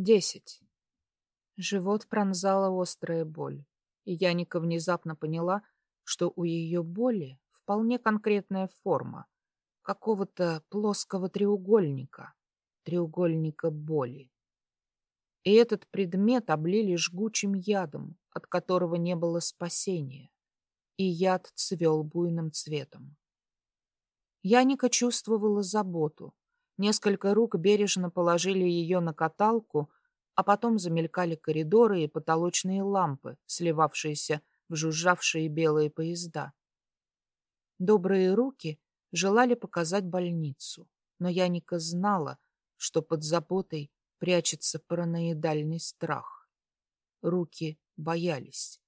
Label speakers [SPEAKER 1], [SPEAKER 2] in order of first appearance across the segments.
[SPEAKER 1] Десять. Живот пронзала острая боль, и Яника внезапно поняла, что у ее боли вполне конкретная форма какого-то плоского треугольника, треугольника боли. И этот предмет облили жгучим ядом, от которого не было спасения, и яд цвел буйным цветом. Яника чувствовала заботу, Несколько рук бережно положили ее на каталку, а потом замелькали коридоры и потолочные лампы, сливавшиеся в жужжавшие белые поезда. Добрые руки желали показать больницу, но Яника знала, что под заботой прячется параноидальный страх. Руки боялись.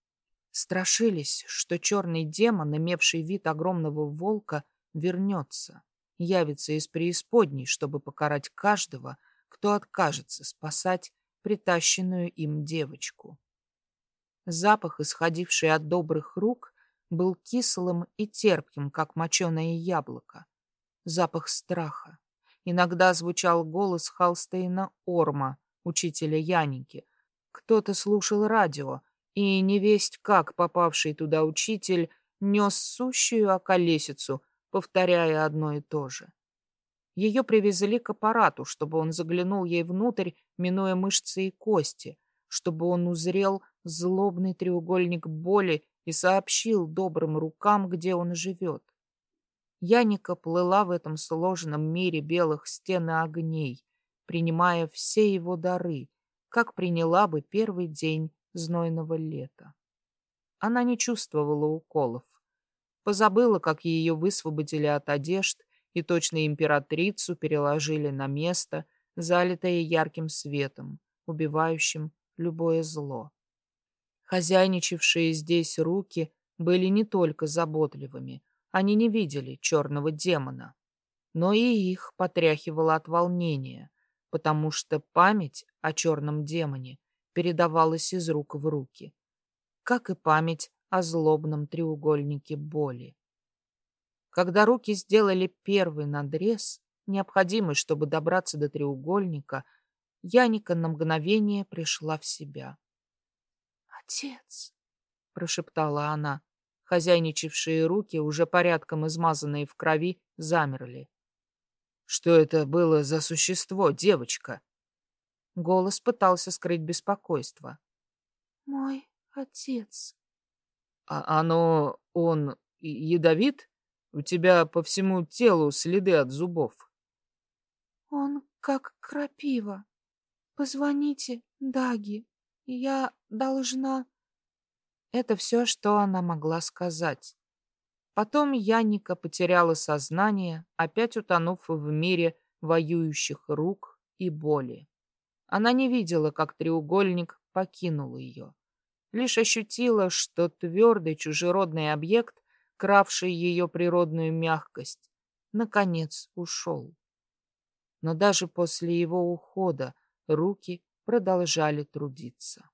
[SPEAKER 1] Страшились, что черный демон, имевший вид огромного волка, вернется явится из преисподней, чтобы покарать каждого, кто откажется спасать притащенную им девочку. Запах, исходивший от добрых рук, был кислым и терпким, как моченое яблоко. Запах страха. Иногда звучал голос Халстейна Орма, учителя Яники. Кто-то слушал радио, и невесть как попавший туда учитель нес сущую околесицу, повторяя одно и то же. Ее привезли к аппарату, чтобы он заглянул ей внутрь, минуя мышцы и кости, чтобы он узрел злобный треугольник боли и сообщил добрым рукам, где он живет. Яника плыла в этом сложном мире белых стен и огней, принимая все его дары, как приняла бы первый день знойного лета. Она не чувствовала уколов, Позабыла, как ее высвободили от одежд и точно императрицу переложили на место, залитое ярким светом, убивающим любое зло. Хозяйничавшие здесь руки были не только заботливыми, они не видели черного демона, но и их потряхивало от волнения, потому что память о черном демоне передавалась из рук в руки, как и память о злобном треугольнике боли. Когда руки сделали первый надрез, необходимый, чтобы добраться до треугольника, Яника на мгновение пришла в себя.
[SPEAKER 2] «Отец!»
[SPEAKER 1] — прошептала она. Хозяйничавшие руки, уже порядком измазанные в крови, замерли. «Что это было за существо, девочка?» Голос пытался скрыть беспокойство.
[SPEAKER 2] «Мой отец»,
[SPEAKER 1] а оно... он ядовит? У тебя по всему телу следы от зубов.
[SPEAKER 2] Он как крапива. Позвоните Даги. Я должна...
[SPEAKER 1] Это все, что она могла сказать. Потом Яника потеряла сознание, опять утонув в мире воюющих рук и боли. Она не видела, как треугольник покинул ее лишь ощутила, что твердый чужеродный объект, кравший ее природную мягкость, наконец ушел. Но даже после его ухода руки продолжали трудиться.